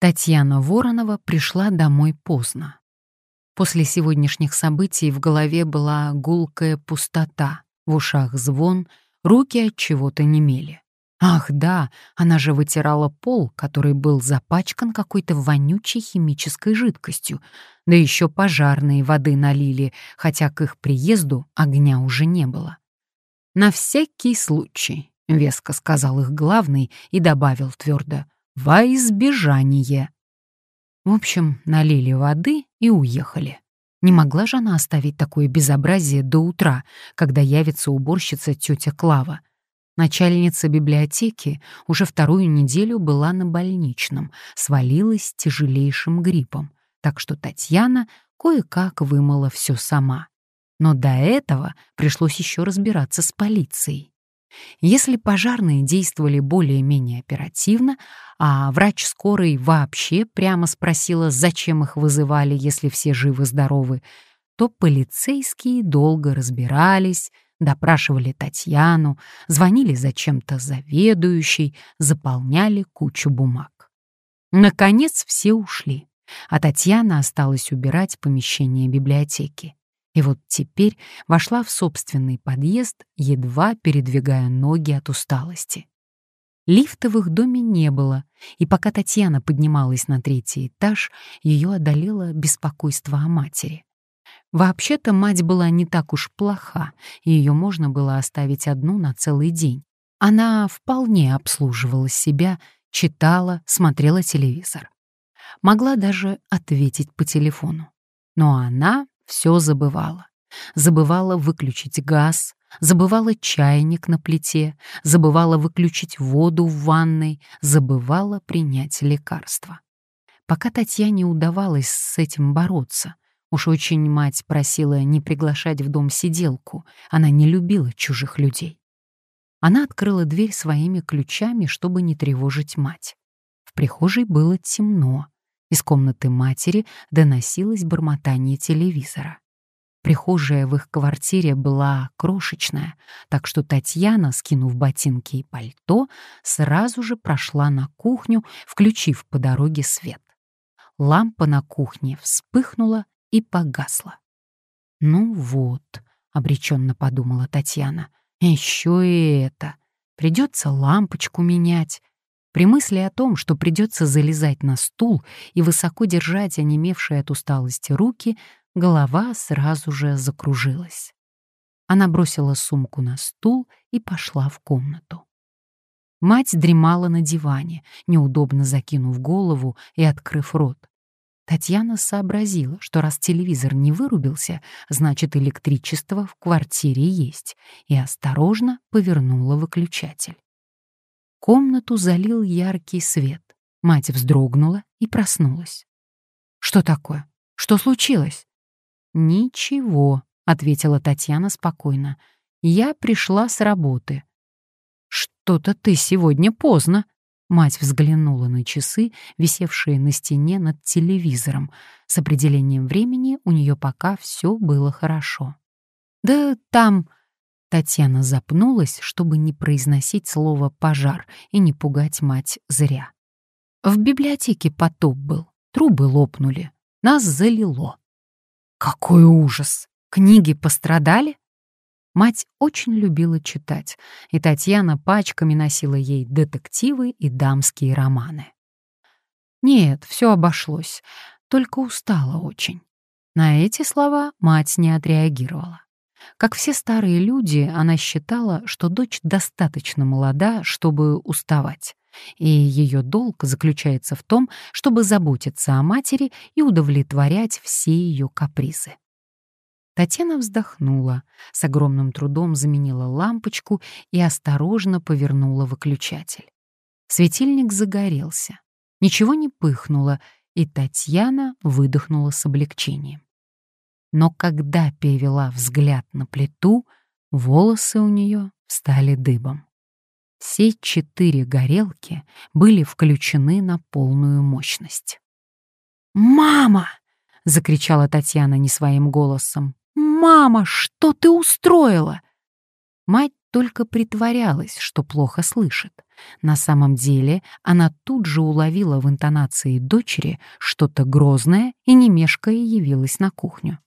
Татьяна Воронова пришла домой поздно. После сегодняшних событий в голове была гулкая пустота, в ушах звон, руки от чего-то немели. Ах, да, она же вытирала пол, который был запачкан какой-то вонючей химической жидкостью, да еще пожарные воды налили, хотя к их приезду огня уже не было. «На всякий случай», — веско сказал их главный и добавил твердо, «во избежание». В общем, налили воды и уехали. Не могла же она оставить такое безобразие до утра, когда явится уборщица тетя Клава. Начальница библиотеки уже вторую неделю была на больничном, свалилась тяжелейшим гриппом, так что Татьяна кое-как вымыла все сама. Но до этого пришлось еще разбираться с полицией. Если пожарные действовали более-менее оперативно, а врач скорой вообще прямо спросила, зачем их вызывали, если все живы-здоровы, то полицейские долго разбирались, допрашивали Татьяну, звонили зачем-то заведующей, заполняли кучу бумаг. Наконец все ушли, а Татьяна осталась убирать помещение библиотеки. И вот теперь вошла в собственный подъезд, едва передвигая ноги от усталости. Лифта в их доме не было, и пока Татьяна поднималась на третий этаж, ее одолело беспокойство о матери. Вообще-то мать была не так уж плоха, и ее можно было оставить одну на целый день. Она вполне обслуживала себя, читала, смотрела телевизор. Могла даже ответить по телефону. Но она все забывала. Забывала выключить газ, забывала чайник на плите, забывала выключить воду в ванной, забывала принять лекарства. Пока Татьяне удавалось с этим бороться, уж очень мать просила не приглашать в дом сиделку, она не любила чужих людей. Она открыла дверь своими ключами, чтобы не тревожить мать. В прихожей было темно, из комнаты матери доносилось бормотание телевизора. Прихожая в их квартире была крошечная, так что Татьяна, скинув ботинки и пальто, сразу же прошла на кухню, включив по дороге свет. Лампа на кухне вспыхнула и погасла. «Ну вот», — обреченно подумала Татьяна, — «еще и это. Придется лампочку менять, при мысли о том, что придется залезать на стул и высоко держать онемевшие от усталости руки, голова сразу же закружилась. Она бросила сумку на стул и пошла в комнату. Мать дремала на диване, неудобно закинув голову и открыв рот. Татьяна сообразила, что раз телевизор не вырубился, значит электричество в квартире есть, и осторожно повернула выключатель. Комнату залил яркий свет. Мать вздрогнула и проснулась. «Что такое? Что случилось?» «Ничего», — ответила Татьяна спокойно. «Я пришла с работы». «Что-то ты сегодня поздно», Мать взглянула на часы, висевшие на стене над телевизором. С определением времени у нее пока все было хорошо. «Да там Татьяна запнулась, чтобы не произносить слово «пожар» и не пугать мать зря. В библиотеке потоп был, трубы лопнули, нас залило. Какой ужас! Книги пострадали? Мать очень любила читать, и Татьяна пачками носила ей детективы и дамские романы. Нет, все обошлось, только устала очень. На эти слова мать не отреагировала. Как все старые люди, она считала, что дочь достаточно молода, чтобы уставать. И ее долг заключается в том, чтобы заботиться о матери и удовлетворять все ее капризы. Татьяна вздохнула, с огромным трудом заменила лампочку и осторожно повернула выключатель. Светильник загорелся. Ничего не пыхнуло, и Татьяна выдохнула с облегчением но когда перевела взгляд на плиту, волосы у нее стали дыбом. Все четыре горелки были включены на полную мощность. «Мама!» — закричала Татьяна не своим голосом. «Мама, что ты устроила?» Мать только притворялась, что плохо слышит. На самом деле она тут же уловила в интонации дочери что-то грозное и не мешкая явилась на кухню.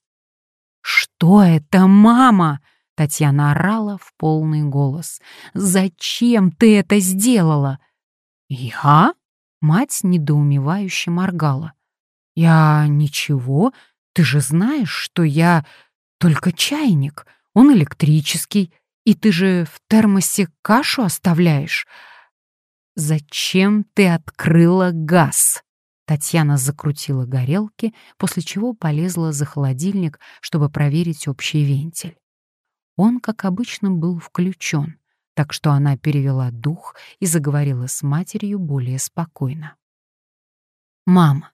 «Что это, мама?» — Татьяна орала в полный голос. «Зачем ты это сделала?» «Я?» — мать недоумевающе моргала. «Я ничего, ты же знаешь, что я только чайник, он электрический, и ты же в термосе кашу оставляешь. Зачем ты открыла газ? Татьяна закрутила горелки, после чего полезла за холодильник, чтобы проверить общий вентиль. Он, как обычно, был включен, так что она перевела дух и заговорила с матерью более спокойно. «Мама,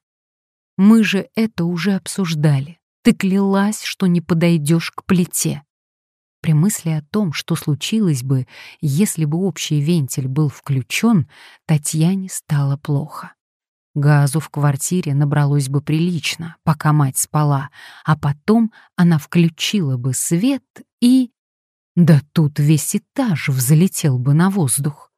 мы же это уже обсуждали. Ты клялась, что не подойдешь к плите. При мысли о том, что случилось бы, если бы общий вентиль был включен, Татьяне стало плохо. Газу в квартире набралось бы прилично, пока мать спала, а потом она включила бы свет и... Да тут весь этаж взлетел бы на воздух.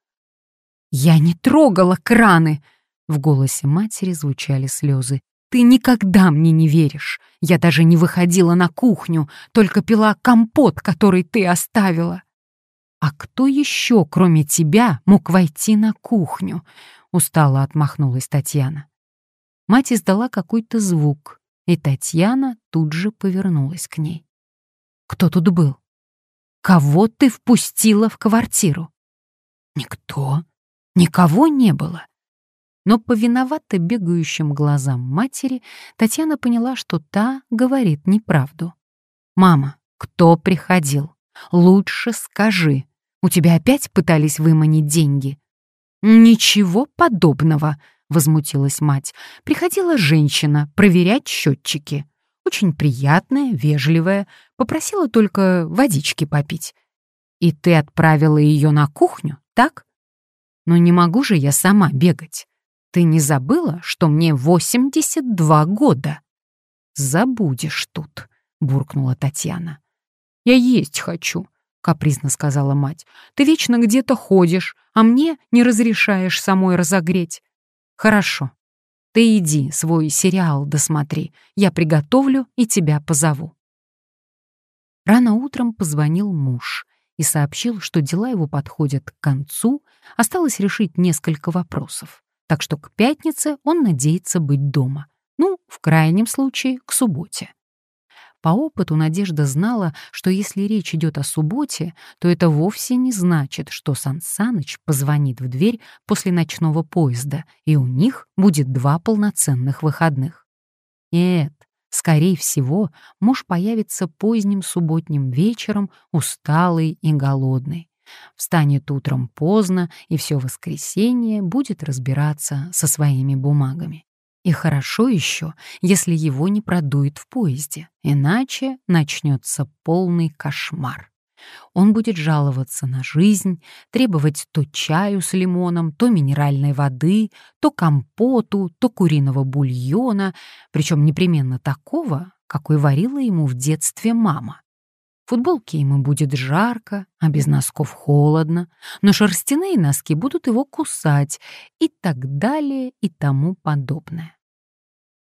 «Я не трогала краны!» В голосе матери звучали слезы. Ты никогда мне не веришь. Я даже не выходила на кухню, только пила компот, который ты оставила. А кто еще, кроме тебя, мог войти на кухню? Устало отмахнулась Татьяна. Мать издала какой-то звук, и Татьяна тут же повернулась к ней. Кто тут был? Кого ты впустила в квартиру? Никто. Никого не было. Но по виновато бегающим глазам матери Татьяна поняла, что та говорит неправду. «Мама, кто приходил? Лучше скажи. У тебя опять пытались выманить деньги?» «Ничего подобного», — возмутилась мать. «Приходила женщина проверять счетчики. Очень приятная, вежливая, попросила только водички попить. И ты отправила ее на кухню, так? Но не могу же я сама бегать. Ты не забыла, что мне 82 года? Забудешь тут, буркнула Татьяна. Я есть хочу, капризно сказала мать. Ты вечно где-то ходишь, а мне не разрешаешь самой разогреть. Хорошо. Ты иди свой сериал досмотри. Я приготовлю и тебя позову. Рано утром позвонил муж и сообщил, что дела его подходят к концу, осталось решить несколько вопросов так что к пятнице он надеется быть дома. Ну, в крайнем случае, к субботе. По опыту Надежда знала, что если речь идет о субботе, то это вовсе не значит, что Сан Саныч позвонит в дверь после ночного поезда, и у них будет два полноценных выходных. Нет, скорее всего, муж появится поздним субботним вечером, усталый и голодный. Встанет утром поздно и все воскресенье будет разбираться со своими бумагами. И хорошо еще, если его не продует в поезде, иначе начнется полный кошмар. Он будет жаловаться на жизнь, требовать то чаю с лимоном, то минеральной воды, то компоту, то куриного бульона, причем непременно такого, какой варила ему в детстве мама футболке ему будет жарко, а без носков холодно, но шерстяные носки будут его кусать и так далее и тому подобное.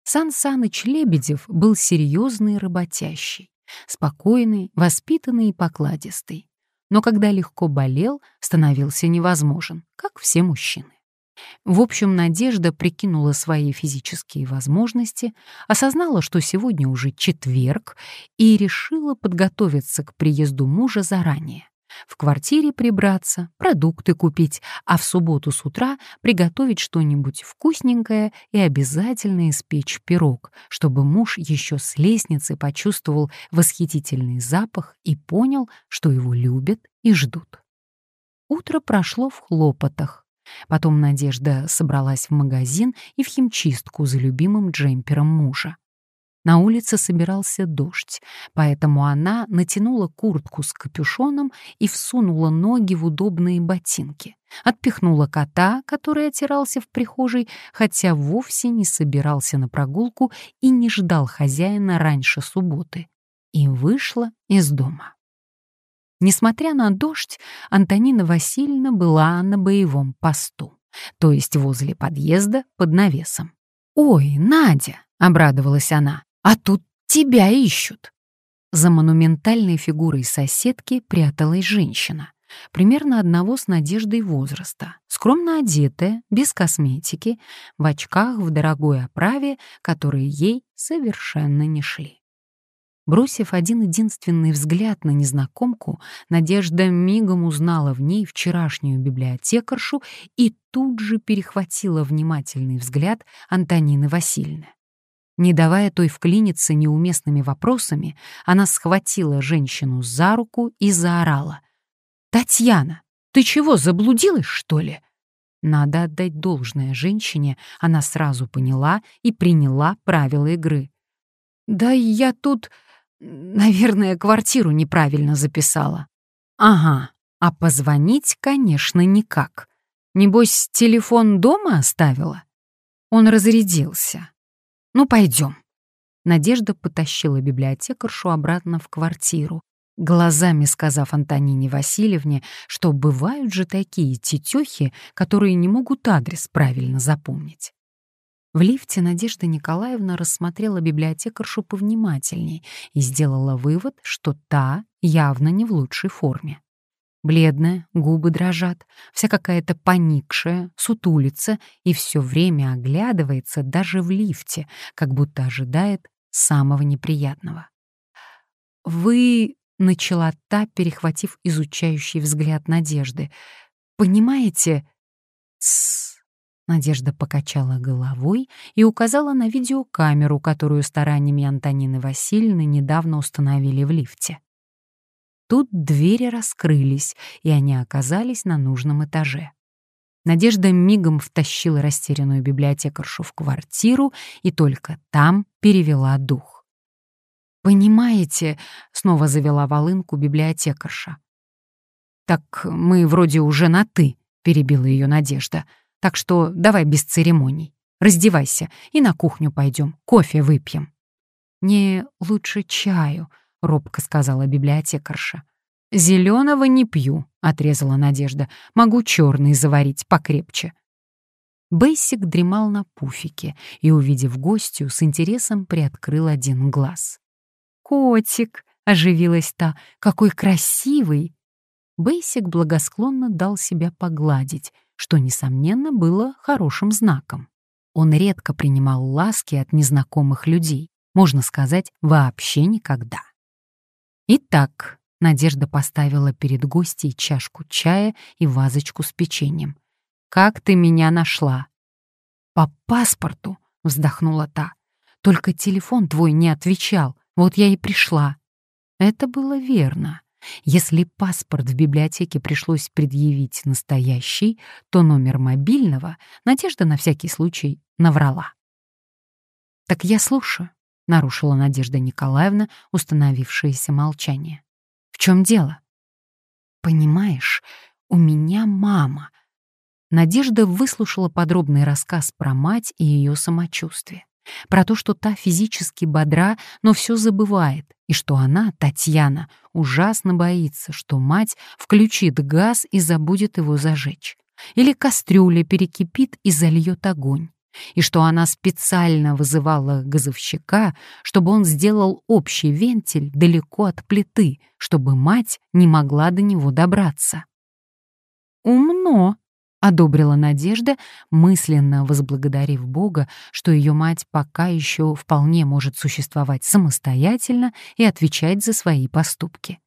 Сан Саныч Лебедев был серьезный работящий, спокойный, воспитанный и покладистый. Но когда легко болел, становился невозможен, как все мужчины. В общем, Надежда прикинула свои физические возможности, осознала, что сегодня уже четверг, и решила подготовиться к приезду мужа заранее. В квартире прибраться, продукты купить, а в субботу с утра приготовить что-нибудь вкусненькое и обязательно испечь пирог, чтобы муж еще с лестницы почувствовал восхитительный запах и понял, что его любят и ждут. Утро прошло в хлопотах. Потом Надежда собралась в магазин и в химчистку за любимым джемпером мужа. На улице собирался дождь, поэтому она натянула куртку с капюшоном и всунула ноги в удобные ботинки. Отпихнула кота, который отирался в прихожей, хотя вовсе не собирался на прогулку и не ждал хозяина раньше субботы, и вышла из дома. Несмотря на дождь, Антонина Васильевна была на боевом посту, то есть возле подъезда под навесом. «Ой, Надя!» — обрадовалась она. «А тут тебя ищут!» За монументальной фигурой соседки пряталась женщина, примерно одного с Надеждой возраста, скромно одетая, без косметики, в очках в дорогой оправе, которые ей совершенно не шли. Бросив один единственный взгляд на незнакомку, Надежда мигом узнала в ней вчерашнюю библиотекаршу и тут же перехватила внимательный взгляд Антонины Васильевны. Не давая той вклиниться неуместными вопросами, она схватила женщину за руку и заорала. «Татьяна, ты чего, заблудилась, что ли?» Надо отдать должное женщине, она сразу поняла и приняла правила игры. «Да я тут...» Наверное, квартиру неправильно записала. Ага, а позвонить, конечно, никак. Небось, телефон дома оставила? Он разрядился. Ну, пойдем. Надежда потащила библиотекаршу обратно в квартиру, глазами сказав Антонине Васильевне, что бывают же такие тетехи, которые не могут адрес правильно запомнить. В лифте Надежда Николаевна рассмотрела библиотекаршу повнимательней и сделала вывод, что та явно не в лучшей форме. Бледная, губы дрожат, вся какая-то поникшая, сутулица и все время оглядывается даже в лифте, как будто ожидает самого неприятного. «Вы...» — начала та, перехватив изучающий взгляд Надежды. «Понимаете...» «Тссс...» Надежда покачала головой и указала на видеокамеру, которую стараниями Антонины Васильевны недавно установили в лифте. Тут двери раскрылись, и они оказались на нужном этаже. Надежда мигом втащила растерянную библиотекаршу в квартиру и только там перевела дух. «Понимаете», — снова завела волынку библиотекарша. «Так мы вроде уже на «ты», — перебила ее Надежда. Так что давай без церемоний. Раздевайся и на кухню пойдем, кофе выпьем». «Не лучше чаю», — робко сказала библиотекарша. «Зеленого не пью», — отрезала Надежда. «Могу черный заварить покрепче». Бейсик дремал на пуфике и, увидев гостью, с интересом приоткрыл один глаз. «Котик!» — оживилась та. «Какой красивый!» Бейсик благосклонно дал себя погладить, что, несомненно, было хорошим знаком. Он редко принимал ласки от незнакомых людей, можно сказать, вообще никогда. Итак, Надежда поставила перед гостей чашку чая и вазочку с печеньем. «Как ты меня нашла?» «По паспорту», — вздохнула та. «Только телефон твой не отвечал, вот я и пришла». Это было верно. Если паспорт в библиотеке пришлось предъявить настоящий, то номер мобильного Надежда на всякий случай наврала. «Так я слушаю», — нарушила Надежда Николаевна установившееся молчание. «В чем дело?» «Понимаешь, у меня мама». Надежда выслушала подробный рассказ про мать и ее самочувствие про то, что та физически бодра, но все забывает, и что она, Татьяна, ужасно боится, что мать включит газ и забудет его зажечь. Или кастрюля перекипит и зальет огонь. И что она специально вызывала газовщика, чтобы он сделал общий вентиль далеко от плиты, чтобы мать не могла до него добраться. «Умно», — одобрила Надежда, мысленно возблагодарив Бога, что ее мать пока еще вполне может существовать самостоятельно и отвечать за свои поступки.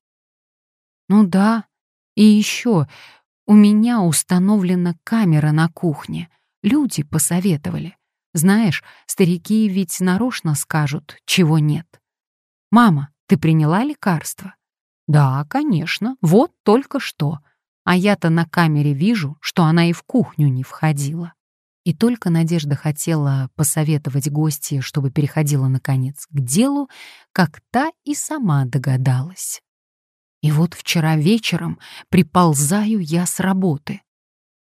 «Ну да, и еще у меня установлена камера на кухне. Люди посоветовали. Знаешь, старики ведь нарочно скажут, чего нет. Мама, ты приняла лекарство? Да, конечно, вот только что а я-то на камере вижу, что она и в кухню не входила. И только Надежда хотела посоветовать гостье, чтобы переходила, наконец, к делу, как та и сама догадалась. И вот вчера вечером приползаю я с работы.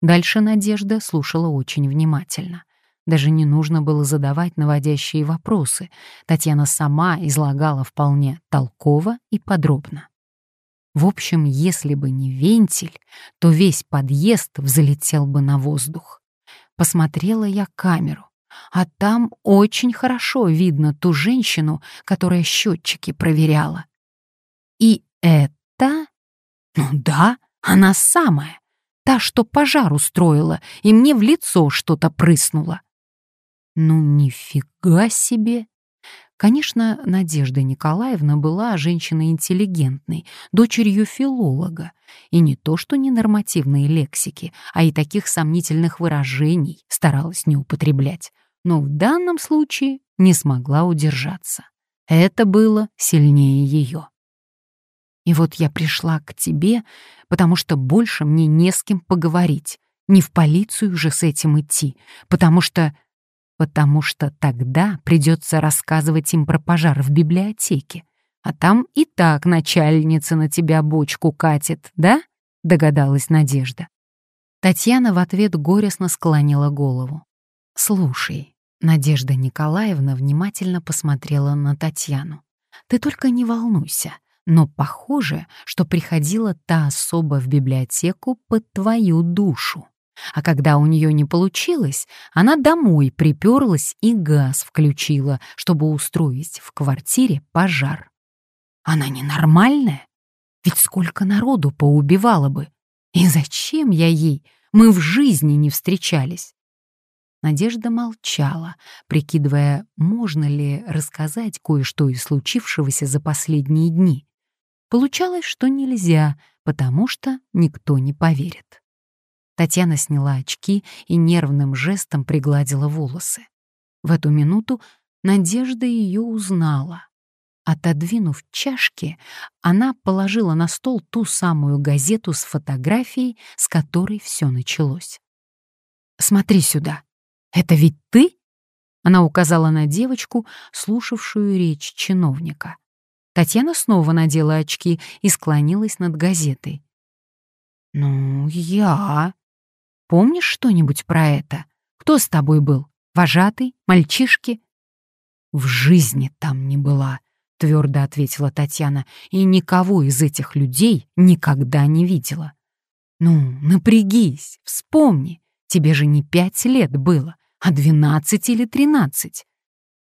Дальше Надежда слушала очень внимательно. Даже не нужно было задавать наводящие вопросы. Татьяна сама излагала вполне толково и подробно. В общем, если бы не вентиль, то весь подъезд взлетел бы на воздух. Посмотрела я камеру, а там очень хорошо видно ту женщину, которая счетчики проверяла. И это... Ну да, она самая. Та, что пожар устроила, и мне в лицо что-то прыснуло. Ну нифига себе! Конечно, Надежда Николаевна была женщиной интеллигентной, дочерью филолога, и не то что ненормативные лексики, а и таких сомнительных выражений старалась не употреблять, но в данном случае не смогла удержаться. Это было сильнее ее. И вот я пришла к тебе, потому что больше мне не с кем поговорить, не в полицию же с этим идти, потому что потому что тогда придется рассказывать им про пожар в библиотеке. А там и так начальница на тебя бочку катит, да? Догадалась Надежда. Татьяна в ответ горестно склонила голову. «Слушай», — Надежда Николаевна внимательно посмотрела на Татьяну, «ты только не волнуйся, но похоже, что приходила та особа в библиотеку под твою душу. А когда у нее не получилось, она домой приперлась и газ включила, чтобы устроить в квартире пожар. Она ненормальная? Ведь сколько народу поубивала бы. И зачем я ей? Мы в жизни не встречались. Надежда молчала, прикидывая, можно ли рассказать кое-что из случившегося за последние дни. Получалось, что нельзя, потому что никто не поверит. Татьяна сняла очки и нервным жестом пригладила волосы. В эту минуту Надежда ее узнала. Отодвинув чашки, она положила на стол ту самую газету с фотографией, с которой все началось. «Смотри сюда. Это ведь ты?» Она указала на девочку, слушавшую речь чиновника. Татьяна снова надела очки и склонилась над газетой. «Ну, я...» Помнишь что-нибудь про это? Кто с тобой был? Вожатый? Мальчишки?» «В жизни там не была», — твердо ответила Татьяна, «и никого из этих людей никогда не видела». «Ну, напрягись, вспомни, тебе же не пять лет было, а двенадцать или тринадцать».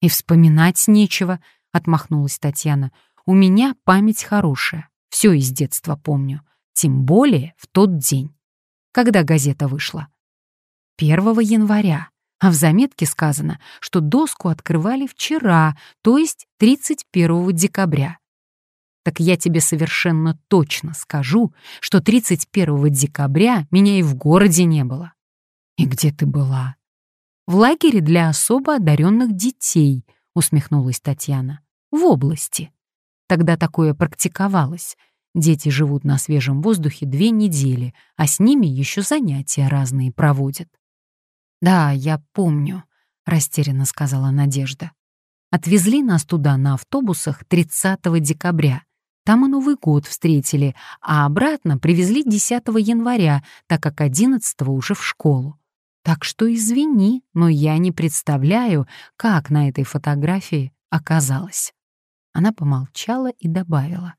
«И вспоминать нечего», — отмахнулась Татьяна. «У меня память хорошая, все из детства помню, тем более в тот день». Когда газета вышла? 1 января. А в заметке сказано, что доску открывали вчера, то есть 31 декабря. Так я тебе совершенно точно скажу, что 31 декабря меня и в городе не было. И где ты была? В лагере для особо одаренных детей, усмехнулась Татьяна. В области. Тогда такое практиковалось. Дети живут на свежем воздухе две недели, а с ними еще занятия разные проводят. «Да, я помню», — растерянно сказала Надежда. «Отвезли нас туда на автобусах 30 декабря. Там и Новый год встретили, а обратно привезли 10 января, так как 11 уже в школу. Так что извини, но я не представляю, как на этой фотографии оказалось». Она помолчала и добавила.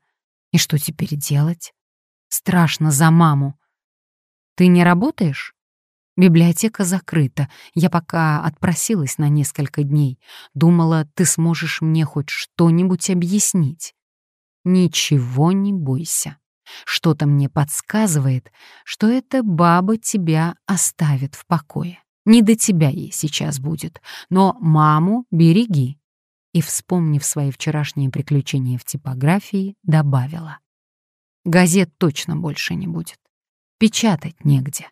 И что теперь делать? Страшно за маму. Ты не работаешь? Библиотека закрыта. Я пока отпросилась на несколько дней. Думала, ты сможешь мне хоть что-нибудь объяснить. Ничего не бойся. Что-то мне подсказывает, что эта баба тебя оставит в покое. Не до тебя ей сейчас будет, но маму береги и, вспомнив свои вчерашние приключения в типографии, добавила. «Газет точно больше не будет. Печатать негде».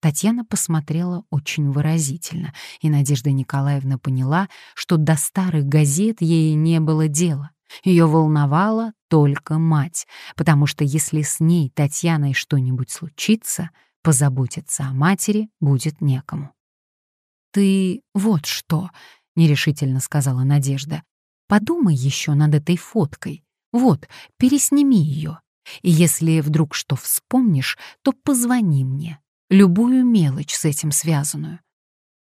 Татьяна посмотрела очень выразительно, и Надежда Николаевна поняла, что до старых газет ей не было дела. Ее волновала только мать, потому что если с ней, Татьяной, что-нибудь случится, позаботиться о матери будет некому. «Ты вот что», нерешительно сказала Надежда. Подумай еще над этой фоткой. Вот, пересними ее. И если вдруг что вспомнишь, то позвони мне. Любую мелочь с этим связанную.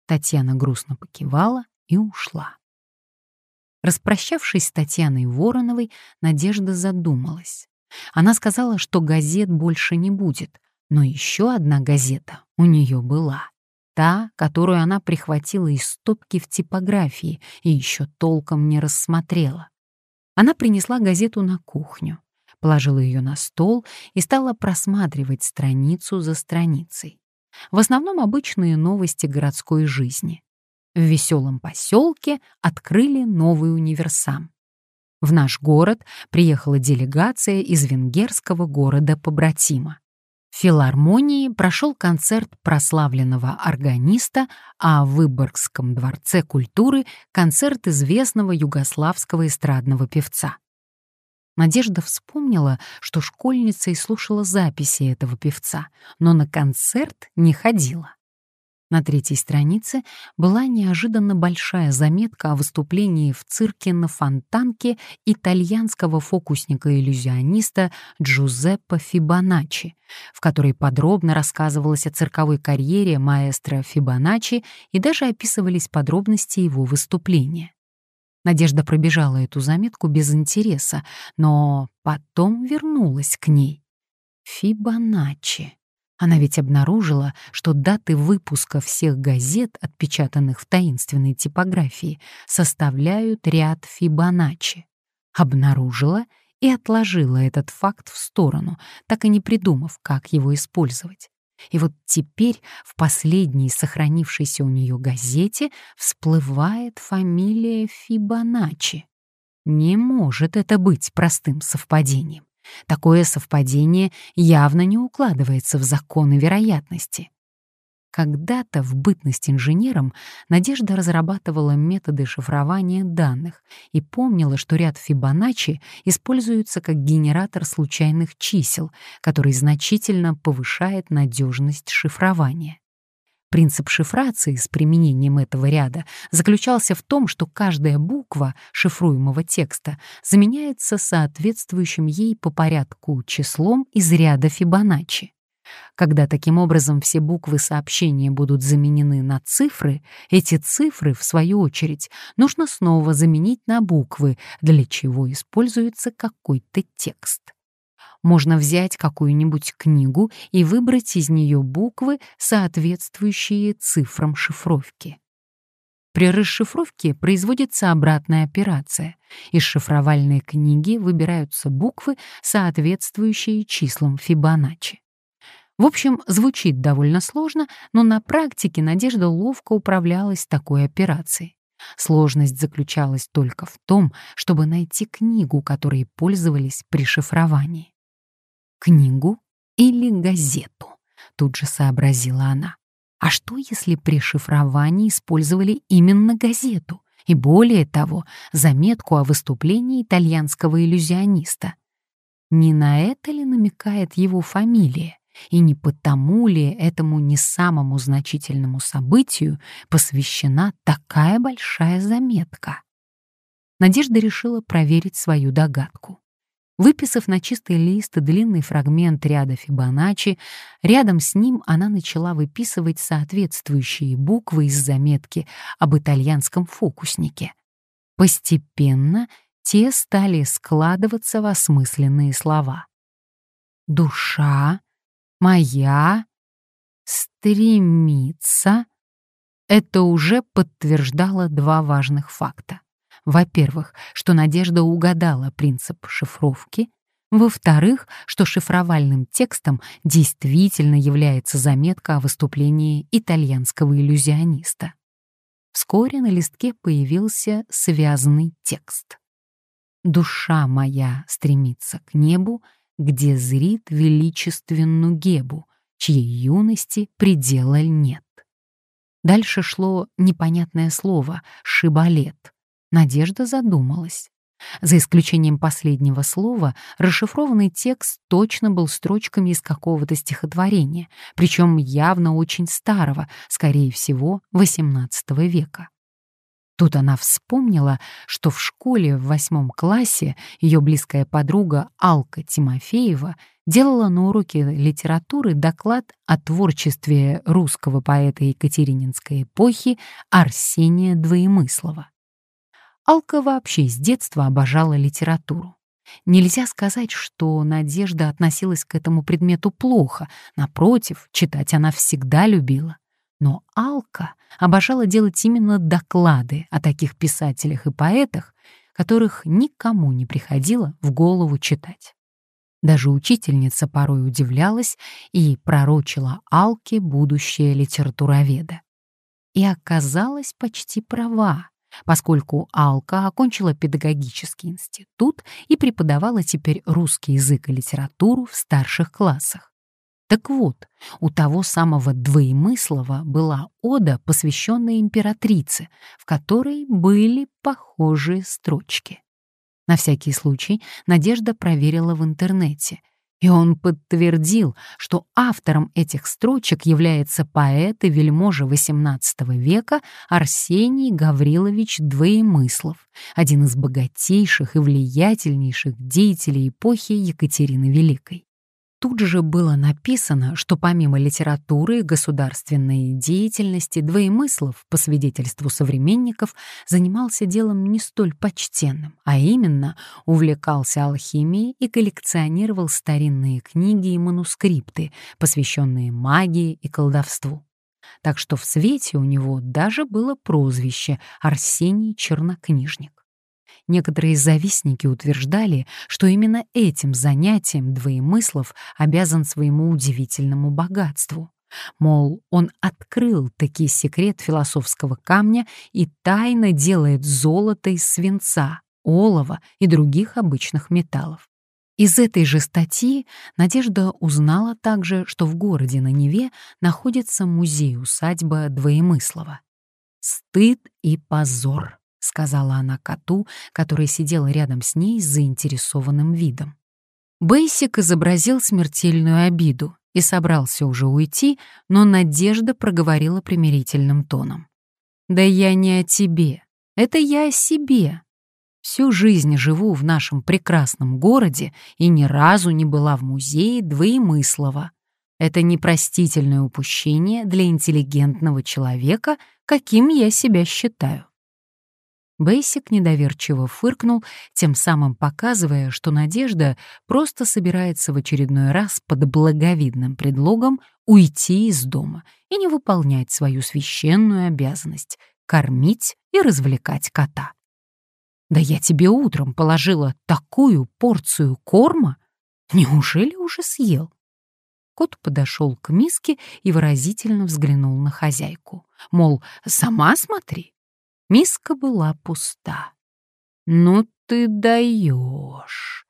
Татьяна грустно покивала и ушла. Распрощавшись с Татьяной Вороновой, Надежда задумалась. Она сказала, что газет больше не будет, но еще одна газета у нее была. Та, которую она прихватила из стопки в типографии и еще толком не рассмотрела. Она принесла газету на кухню, положила ее на стол и стала просматривать страницу за страницей. В основном обычные новости городской жизни. В веселом поселке открыли новый универсам. В наш город приехала делегация из венгерского города побратима. Филармонии прошел концерт прославленного органиста, а в Выборгском дворце культуры — концерт известного югославского эстрадного певца. Надежда вспомнила, что школьница и слушала записи этого певца, но на концерт не ходила. На третьей странице была неожиданно большая заметка о выступлении в цирке на Фонтанке итальянского фокусника-иллюзиониста Джузеппе Фибоначчи, в которой подробно рассказывалось о цирковой карьере маэстро Фибоначчи и даже описывались подробности его выступления. Надежда пробежала эту заметку без интереса, но потом вернулась к ней. Фибоначчи. Она ведь обнаружила, что даты выпуска всех газет, отпечатанных в таинственной типографии, составляют ряд Фибоначчи. Обнаружила и отложила этот факт в сторону, так и не придумав, как его использовать. И вот теперь в последней сохранившейся у нее газете всплывает фамилия Фибоначчи. Не может это быть простым совпадением. Такое совпадение явно не укладывается в законы вероятности. Когда-то в бытность инженером Надежда разрабатывала методы шифрования данных и помнила, что ряд Фибоначчи используется как генератор случайных чисел, который значительно повышает надежность шифрования. Принцип шифрации с применением этого ряда заключался в том, что каждая буква шифруемого текста заменяется соответствующим ей по порядку числом из ряда Фибоначчи. Когда таким образом все буквы сообщения будут заменены на цифры, эти цифры, в свою очередь, нужно снова заменить на буквы, для чего используется какой-то текст можно взять какую-нибудь книгу и выбрать из нее буквы, соответствующие цифрам шифровки. При расшифровке производится обратная операция. Из шифровальной книги выбираются буквы, соответствующие числам Фибоначчи. В общем, звучит довольно сложно, но на практике Надежда ловко управлялась такой операцией. Сложность заключалась только в том, чтобы найти книгу, которой пользовались при шифровании. Книгу или газету? Тут же сообразила она. А что, если при шифровании использовали именно газету? И более того, заметку о выступлении итальянского иллюзиониста. Не на это ли намекает его фамилия? И не потому ли этому не самому значительному событию посвящена такая большая заметка? Надежда решила проверить свою догадку. Выписав на чистый лист длинный фрагмент ряда Фибоначчи, рядом с ним она начала выписывать соответствующие буквы из заметки об итальянском фокуснике. Постепенно те стали складываться в осмысленные слова. «Душа моя стремится» — это уже подтверждало два важных факта. Во-первых, что Надежда угадала принцип шифровки. Во-вторых, что шифровальным текстом действительно является заметка о выступлении итальянского иллюзиониста. Вскоре на листке появился связанный текст. «Душа моя стремится к небу, где зрит величественную Гебу, чьей юности предела нет». Дальше шло непонятное слово «шибалет», Надежда задумалась. За исключением последнего слова, расшифрованный текст точно был строчками из какого-то стихотворения, причем явно очень старого, скорее всего, XVIII века. Тут она вспомнила, что в школе в восьмом классе ее близкая подруга Алка Тимофеева делала на уроке литературы доклад о творчестве русского поэта Екатерининской эпохи Арсения Двоемыслова. Алка вообще с детства обожала литературу. Нельзя сказать, что Надежда относилась к этому предмету плохо. Напротив, читать она всегда любила. Но Алка обожала делать именно доклады о таких писателях и поэтах, которых никому не приходило в голову читать. Даже учительница порой удивлялась и пророчила Алке будущее литературоведа. И оказалась почти права, поскольку Алка окончила педагогический институт и преподавала теперь русский язык и литературу в старших классах. Так вот, у того самого Двоемыслова была ода, посвященная императрице, в которой были похожие строчки. На всякий случай Надежда проверила в интернете, и он подтвердил, что автором этих строчек является поэт и вельможа XVIII века Арсений Гаврилович Двоемыслов, один из богатейших и влиятельнейших деятелей эпохи Екатерины Великой. Тут же было написано, что помимо литературы государственной деятельности Двоемыслов, по свидетельству современников, занимался делом не столь почтенным, а именно увлекался алхимией и коллекционировал старинные книги и манускрипты, посвященные магии и колдовству. Так что в свете у него даже было прозвище Арсений Чернокнижник. Некоторые завистники утверждали, что именно этим занятием двоемыслов обязан своему удивительному богатству. Мол, он открыл таки секрет философского камня и тайно делает золото из свинца, олова и других обычных металлов. Из этой же статьи Надежда узнала также, что в городе на Неве находится музей-усадьба Двоемыслова. Стыд и позор. — сказала она коту, который сидел рядом с ней с заинтересованным видом. Бейсик изобразил смертельную обиду и собрался уже уйти, но Надежда проговорила примирительным тоном. «Да я не о тебе, это я о себе. Всю жизнь живу в нашем прекрасном городе и ни разу не была в музее Двоемыслова. Это непростительное упущение для интеллигентного человека, каким я себя считаю. Бейсик недоверчиво фыркнул, тем самым показывая, что Надежда просто собирается в очередной раз под благовидным предлогом уйти из дома и не выполнять свою священную обязанность — кормить и развлекать кота. «Да я тебе утром положила такую порцию корма! Неужели уже съел?» Кот подошел к миске и выразительно взглянул на хозяйку. Мол, сама смотри, Миска была пуста. «Ну ты даешь!»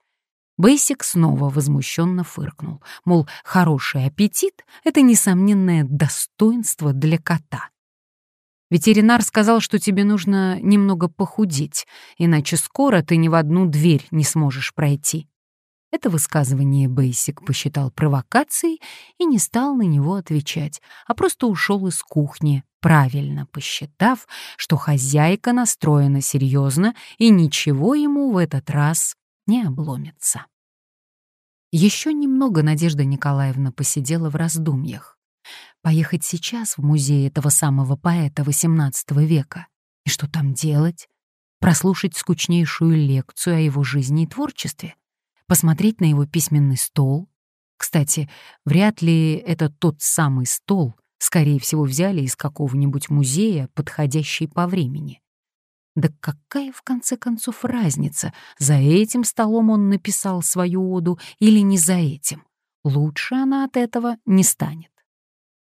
Бейсик снова возмущенно фыркнул, мол, хороший аппетит — это несомненное достоинство для кота. Ветеринар сказал, что тебе нужно немного похудеть, иначе скоро ты ни в одну дверь не сможешь пройти. Это высказывание Бейсик посчитал провокацией и не стал на него отвечать, а просто ушел из кухни, правильно посчитав, что хозяйка настроена серьезно и ничего ему в этот раз не обломится. Еще немного Надежда Николаевна посидела в раздумьях. Поехать сейчас в музей этого самого поэта XVIII века? И что там делать? Прослушать скучнейшую лекцию о его жизни и творчестве? Посмотреть на его письменный стол. Кстати, вряд ли это тот самый стол, скорее всего, взяли из какого-нибудь музея, подходящий по времени. Да какая, в конце концов, разница, за этим столом он написал свою оду или не за этим? Лучше она от этого не станет.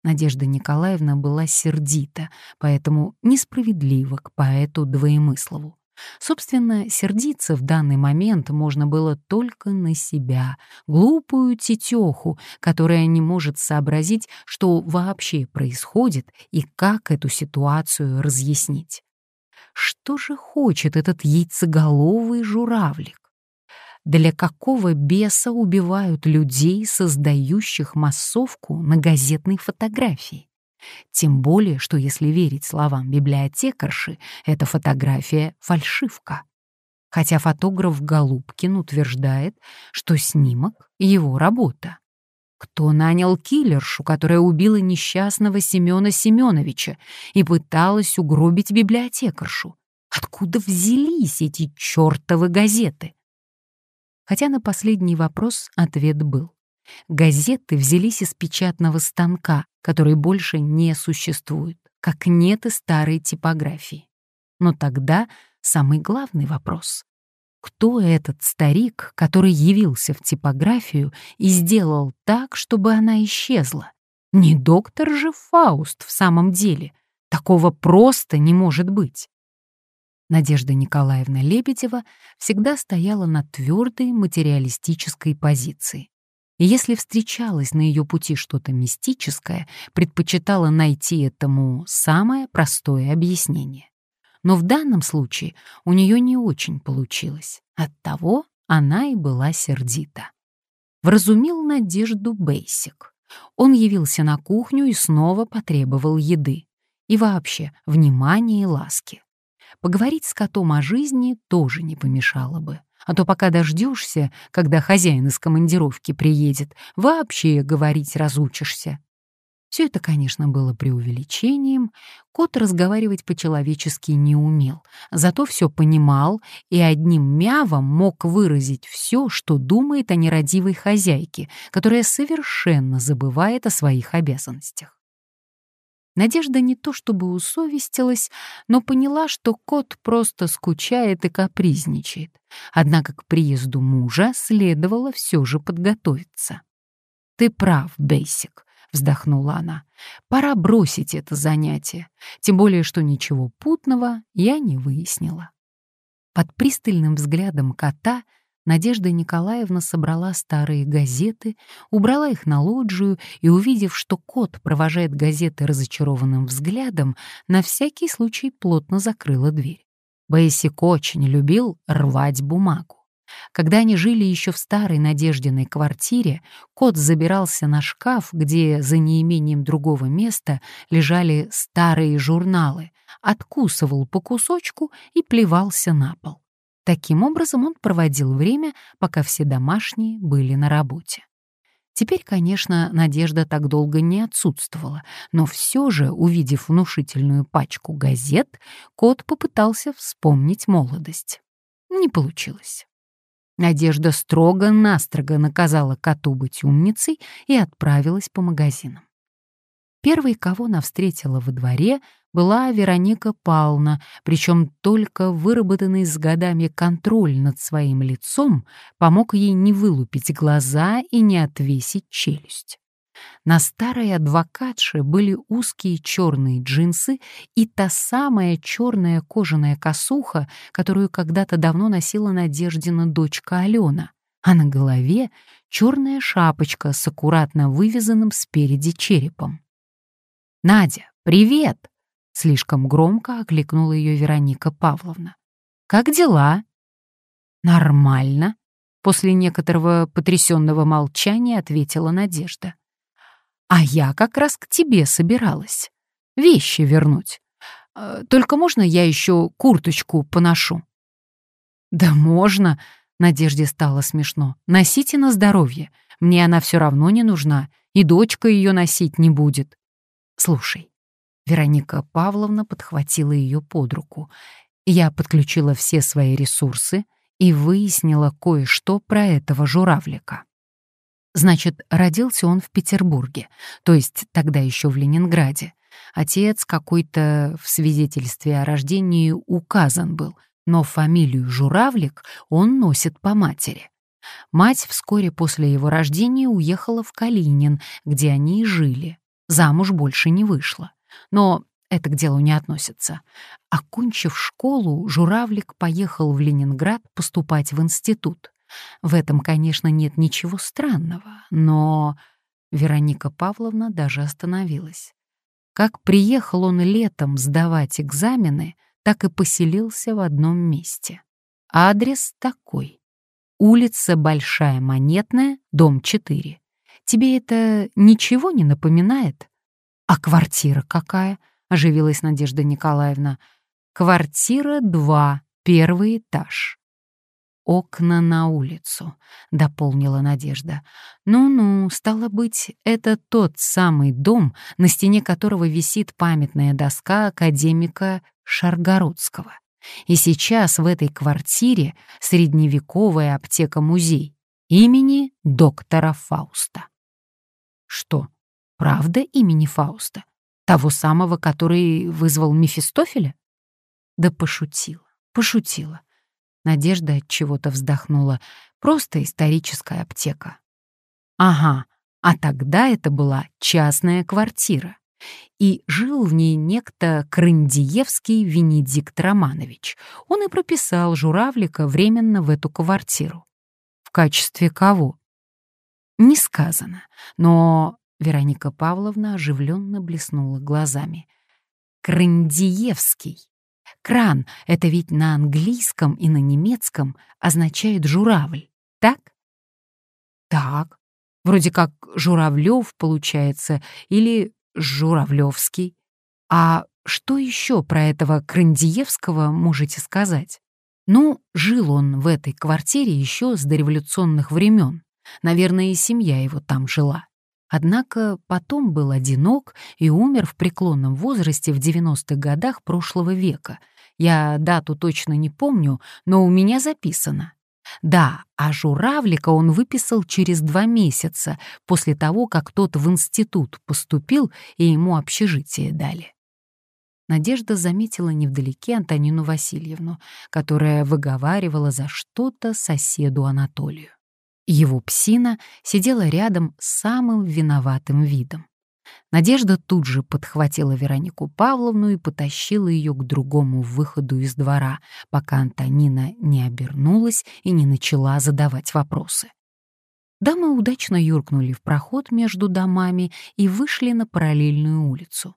Надежда Николаевна была сердита, поэтому несправедлива к поэту Двоемыслову. Собственно, сердиться в данный момент можно было только на себя, глупую тетеху, которая не может сообразить, что вообще происходит и как эту ситуацию разъяснить. Что же хочет этот яйцеголовый журавлик? Для какого беса убивают людей, создающих массовку на газетной фотографии? Тем более, что если верить словам библиотекарши, эта фотография — фальшивка. Хотя фотограф Голубкин утверждает, что снимок — его работа. Кто нанял киллершу, которая убила несчастного Семена Семеновича и пыталась угробить библиотекаршу? Откуда взялись эти чертовы газеты? Хотя на последний вопрос ответ был. Газеты взялись из печатного станка, который больше не существует, как нет и старой типографии. Но тогда самый главный вопрос. Кто этот старик, который явился в типографию и сделал так, чтобы она исчезла? Не доктор же Фауст в самом деле. Такого просто не может быть. Надежда Николаевна Лебедева всегда стояла на твердой материалистической позиции. И если встречалось на ее пути что-то мистическое, предпочитала найти этому самое простое объяснение. Но в данном случае у нее не очень получилось. Оттого она и была сердита. Вразумил Надежду Бейсик. Он явился на кухню и снова потребовал еды. И вообще, внимания и ласки. Поговорить с котом о жизни тоже не помешало бы. А то пока дождешься, когда хозяин из командировки приедет, вообще говорить разучишься. Все это, конечно, было преувеличением. Кот разговаривать по-человечески не умел, зато все понимал и одним мявом мог выразить все, что думает о нерадивой хозяйке, которая совершенно забывает о своих обязанностях. Надежда не то чтобы усовестилась, но поняла, что кот просто скучает и капризничает. Однако к приезду мужа следовало все же подготовиться. «Ты прав, Бейсик», — вздохнула она. «Пора бросить это занятие, тем более что ничего путного я не выяснила». Под пристальным взглядом кота — Надежда Николаевна собрала старые газеты, убрала их на лоджию и, увидев, что кот провожает газеты разочарованным взглядом, на всякий случай плотно закрыла дверь. Бейсик очень любил рвать бумагу. Когда они жили еще в старой Надеждиной квартире, кот забирался на шкаф, где за неимением другого места лежали старые журналы, откусывал по кусочку и плевался на пол. Таким образом он проводил время, пока все домашние были на работе. Теперь, конечно, Надежда так долго не отсутствовала, но все же, увидев внушительную пачку газет, кот попытался вспомнить молодость. Не получилось. Надежда строго-настрого наказала коту быть умницей и отправилась по магазинам. Первой, кого она встретила во дворе, была Вероника Павловна, причем только выработанный с годами контроль над своим лицом помог ей не вылупить глаза и не отвесить челюсть. На старой адвокатше были узкие черные джинсы и та самая черная кожаная косуха, которую когда-то давно носила Надеждина дочка Алена, а на голове черная шапочка с аккуратно вывязанным спереди черепом. «Надя, привет!» Слишком громко окликнула ее Вероника Павловна. «Как дела?» «Нормально», — после некоторого потрясенного молчания ответила Надежда. «А я как раз к тебе собиралась. Вещи вернуть. Э, только можно я еще курточку поношу?» «Да можно», — Надежде стало смешно. «Носите на здоровье. Мне она все равно не нужна, и дочка ее носить не будет. Слушай, Вероника Павловна подхватила ее под руку. Я подключила все свои ресурсы и выяснила кое-что про этого журавлика. Значит, родился он в Петербурге, то есть тогда еще в Ленинграде. Отец какой-то в свидетельстве о рождении указан был, но фамилию Журавлик он носит по матери. Мать вскоре после его рождения уехала в Калинин, где они и жили. Замуж больше не вышла. Но это к делу не относится. Окончив школу, Журавлик поехал в Ленинград поступать в институт. В этом, конечно, нет ничего странного, но Вероника Павловна даже остановилась. Как приехал он летом сдавать экзамены, так и поселился в одном месте. Адрес такой. Улица Большая Монетная, дом 4. Тебе это ничего не напоминает? «А квартира какая?» — оживилась Надежда Николаевна. «Квартира 2, первый этаж». «Окна на улицу», — дополнила Надежда. «Ну-ну, стало быть, это тот самый дом, на стене которого висит памятная доска академика Шаргородского. И сейчас в этой квартире средневековая аптека-музей имени доктора Фауста. Что, правда имени Фауста? Того самого, который вызвал Мефистофеля? Да пошутила, пошутила. Надежда от чего-то вздохнула. Просто историческая аптека. Ага, а тогда это была частная квартира. И жил в ней некто Крындиевский Венедикт Романович. Он и прописал журавлика временно в эту квартиру. В качестве кого? Не сказано, но Вероника Павловна оживленно блеснула глазами. Крындиевский. Кран — это ведь на английском и на немецком означает «журавль», так? Так. Вроде как Журавлев получается, или Журавлевский. А что еще про этого Крандиевского можете сказать? Ну, жил он в этой квартире еще с дореволюционных времен. Наверное, и семья его там жила. Однако потом был одинок и умер в преклонном возрасте в 90-х годах прошлого века. Я дату точно не помню, но у меня записано. Да, а журавлика он выписал через два месяца после того, как тот в институт поступил и ему общежитие дали. Надежда заметила невдалеке Антонину Васильевну, которая выговаривала за что-то соседу Анатолию. Его псина сидела рядом с самым виноватым видом. Надежда тут же подхватила Веронику Павловну и потащила ее к другому выходу из двора, пока Антонина не обернулась и не начала задавать вопросы. Дамы удачно юркнули в проход между домами и вышли на параллельную улицу.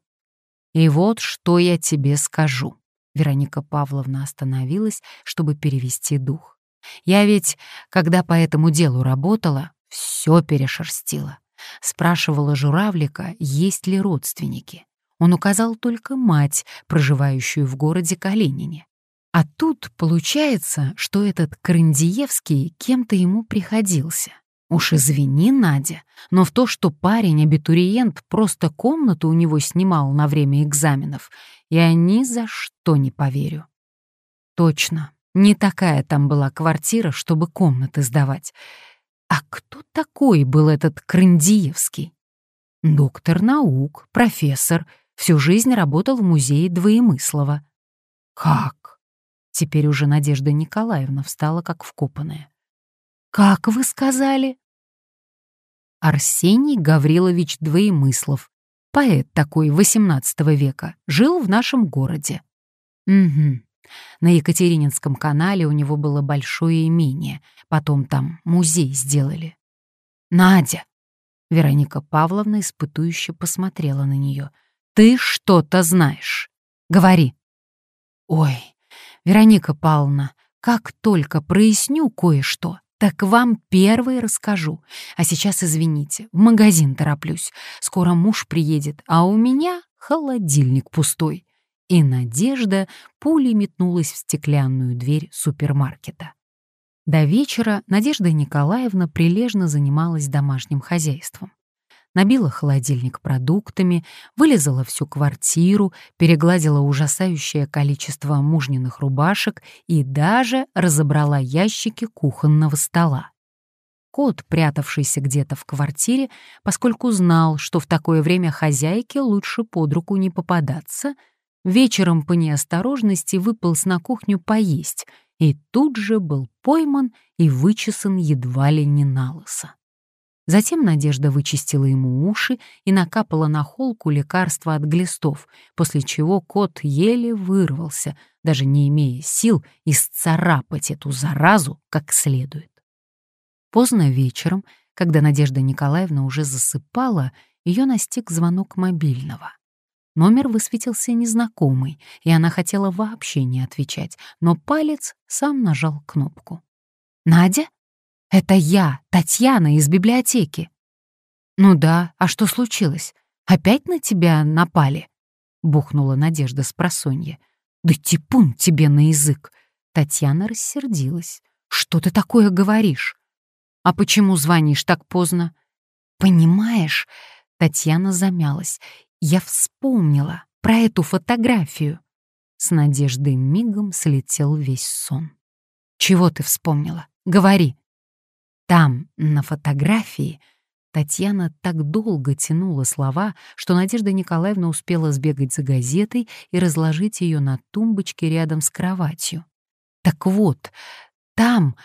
«И вот что я тебе скажу», — Вероника Павловна остановилась, чтобы перевести дух. «Я ведь, когда по этому делу работала, все перешерстила. Спрашивала журавлика, есть ли родственники. Он указал только мать, проживающую в городе Калинине. А тут получается, что этот Крандиевский кем-то ему приходился. Уж извини, Надя, но в то, что парень-абитуриент просто комнату у него снимал на время экзаменов, я ни за что не поверю. Точно, не такая там была квартира, чтобы комнаты сдавать. А кто такой был этот Крындиевский? Доктор наук, профессор, всю жизнь работал в музее Двоемыслова. Как? Теперь уже Надежда Николаевна встала как вкопанная. Как вы сказали? Арсений Гаврилович Двоемыслов, поэт такой XVIII века, жил в нашем городе. Угу. На Екатерининском канале у него было большое имение, потом там музей сделали. «Надя!» — Вероника Павловна испытующе посмотрела на нее. «Ты что-то знаешь. Говори». «Ой, Вероника Павловна, как только проясню кое-что, так вам первой расскажу. А сейчас, извините, в магазин тороплюсь. Скоро муж приедет, а у меня холодильник пустой и Надежда пулей метнулась в стеклянную дверь супермаркета. До вечера Надежда Николаевна прилежно занималась домашним хозяйством. Набила холодильник продуктами, вылезала всю квартиру, перегладила ужасающее количество мужниных рубашек и даже разобрала ящики кухонного стола. Кот, прятавшийся где-то в квартире, поскольку знал, что в такое время хозяйке лучше под руку не попадаться, вечером по неосторожности выполз на кухню поесть и тут же был пойман и вычесан едва ли не на лысо. Затем Надежда вычистила ему уши и накапала на холку лекарства от глистов, после чего кот еле вырвался, даже не имея сил исцарапать эту заразу как следует. Поздно вечером, когда Надежда Николаевна уже засыпала, ее настиг звонок мобильного. Номер высветился незнакомый, и она хотела вообще не отвечать, но палец сам нажал кнопку. «Надя? Это я, Татьяна из библиотеки». «Ну да, а что случилось? Опять на тебя напали?» — бухнула Надежда с просонья. «Да типун тебе на язык!» Татьяна рассердилась. «Что ты такое говоришь? А почему звонишь так поздно?» «Понимаешь...» Татьяна замялась. Я вспомнила про эту фотографию. С надеждой мигом слетел весь сон. «Чего ты вспомнила? Говори!» Там, на фотографии, Татьяна так долго тянула слова, что Надежда Николаевна успела сбегать за газетой и разложить ее на тумбочке рядом с кроватью. «Так вот, там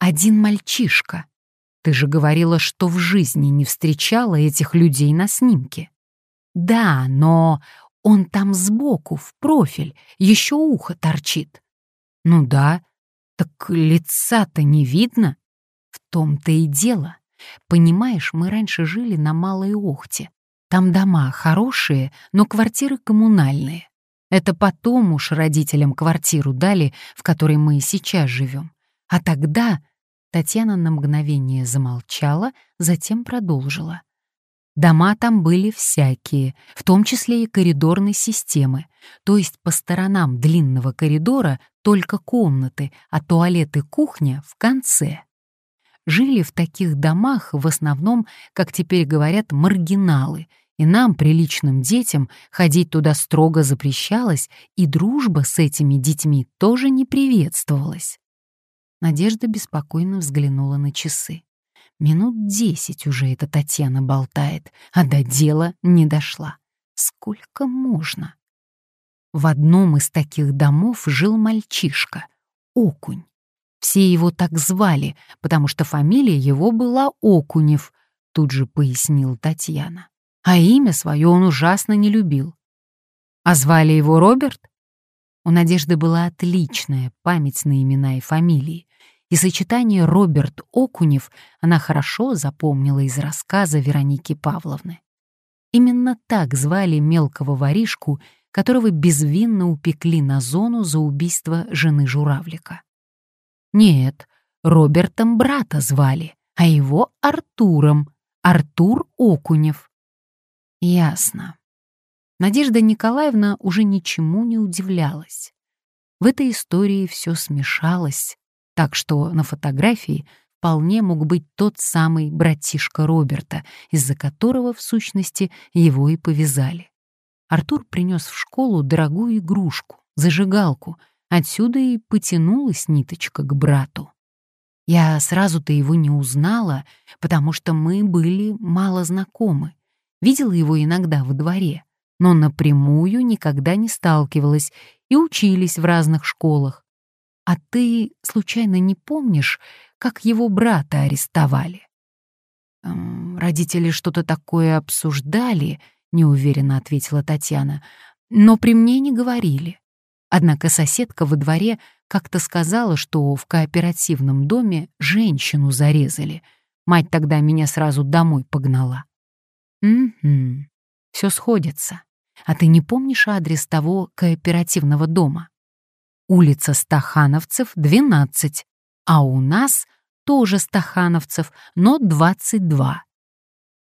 один мальчишка. Ты же говорила, что в жизни не встречала этих людей на снимке». «Да, но он там сбоку, в профиль, еще ухо торчит». «Ну да, так лица-то не видно». «В том-то и дело. Понимаешь, мы раньше жили на Малой Охте. Там дома хорошие, но квартиры коммунальные. Это потом уж родителям квартиру дали, в которой мы и сейчас живем. А тогда Татьяна на мгновение замолчала, затем продолжила. Дома там были всякие, в том числе и коридорной системы, то есть по сторонам длинного коридора только комнаты, а туалет и кухня в конце жили в таких домах в основном, как теперь говорят, маргиналы, и нам, приличным детям, ходить туда строго запрещалось, и дружба с этими детьми тоже не приветствовалась. Надежда беспокойно взглянула на часы. Минут десять уже эта Татьяна болтает, а до дела не дошла. Сколько можно? В одном из таких домов жил мальчишка, окунь. Все его так звали, потому что фамилия его была Окунев, тут же пояснил Татьяна. А имя свое он ужасно не любил. А звали его Роберт? У Надежды была отличная память на имена и фамилии, и сочетание Роберт Окунев она хорошо запомнила из рассказа Вероники Павловны. Именно так звали мелкого воришку, которого безвинно упекли на зону за убийство жены журавлика. Нет, Робертом брата звали, а его Артуром. Артур Окунев. Ясно. Надежда Николаевна уже ничему не удивлялась. В этой истории все смешалось, так что на фотографии вполне мог быть тот самый братишка Роберта, из-за которого, в сущности, его и повязали. Артур принес в школу дорогую игрушку, зажигалку — Отсюда и потянулась ниточка к брату. Я сразу-то его не узнала, потому что мы были мало знакомы. Видела его иногда во дворе, но напрямую никогда не сталкивалась и учились в разных школах. А ты, случайно, не помнишь, как его брата арестовали? «Эм, «Родители что-то такое обсуждали», — неуверенно ответила Татьяна, «но при мне не говорили. Однако соседка во дворе как-то сказала, что в кооперативном доме женщину зарезали. Мать тогда меня сразу домой погнала. Угу, все сходится. А ты не помнишь адрес того кооперативного дома? Улица Стахановцев, 12, а у нас тоже Стахановцев, но 22.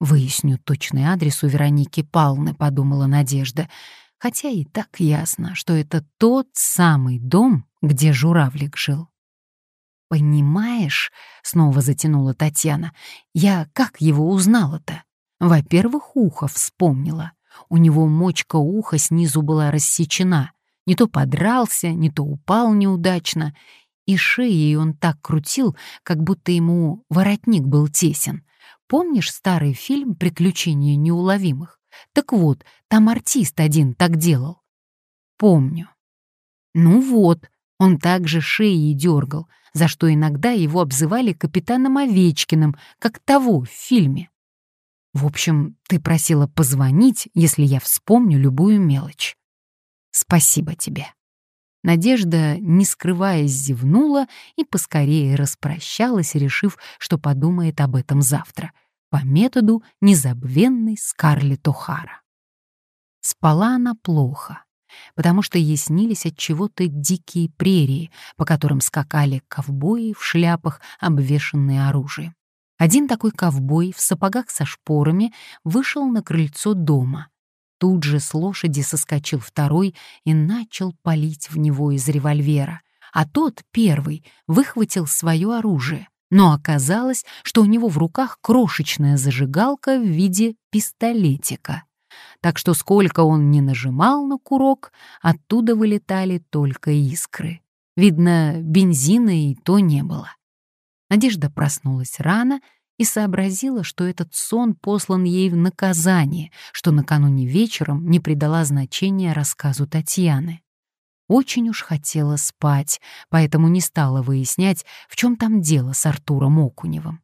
Выясню точный адрес у Вероники Павловны, подумала Надежда хотя и так ясно, что это тот самый дом, где журавлик жил. «Понимаешь», — снова затянула Татьяна, — «я как его узнала-то? Во-первых, ухо вспомнила. У него мочка уха снизу была рассечена. Не то подрался, не то упал неудачно. И шеей он так крутил, как будто ему воротник был тесен. Помнишь старый фильм «Приключения неуловимых»? Так вот, там артист один так делал. Помню. Ну вот, он также шеей дергал, за что иногда его обзывали капитаном Овечкиным, как того в фильме. В общем, ты просила позвонить, если я вспомню любую мелочь. Спасибо тебе. Надежда, не скрываясь, зевнула и поскорее распрощалась, решив, что подумает об этом завтра — по методу незабвенной Скарлетт О'Хара. Спала она плохо, потому что ей снились от чего-то дикие прерии, по которым скакали ковбои в шляпах, обвешанные оружием. Один такой ковбой в сапогах со шпорами вышел на крыльцо дома. Тут же с лошади соскочил второй и начал палить в него из револьвера, а тот, первый, выхватил свое оружие но оказалось, что у него в руках крошечная зажигалка в виде пистолетика. так что сколько он ни нажимал на курок, оттуда вылетали только искры. Видно, бензина и то не было. Надежда проснулась рано и сообразила, что этот сон послан ей в наказание, что накануне вечером не придала значения рассказу Татьяны. Очень уж хотела спать, поэтому не стала выяснять, в чем там дело с Артуром Окуневым.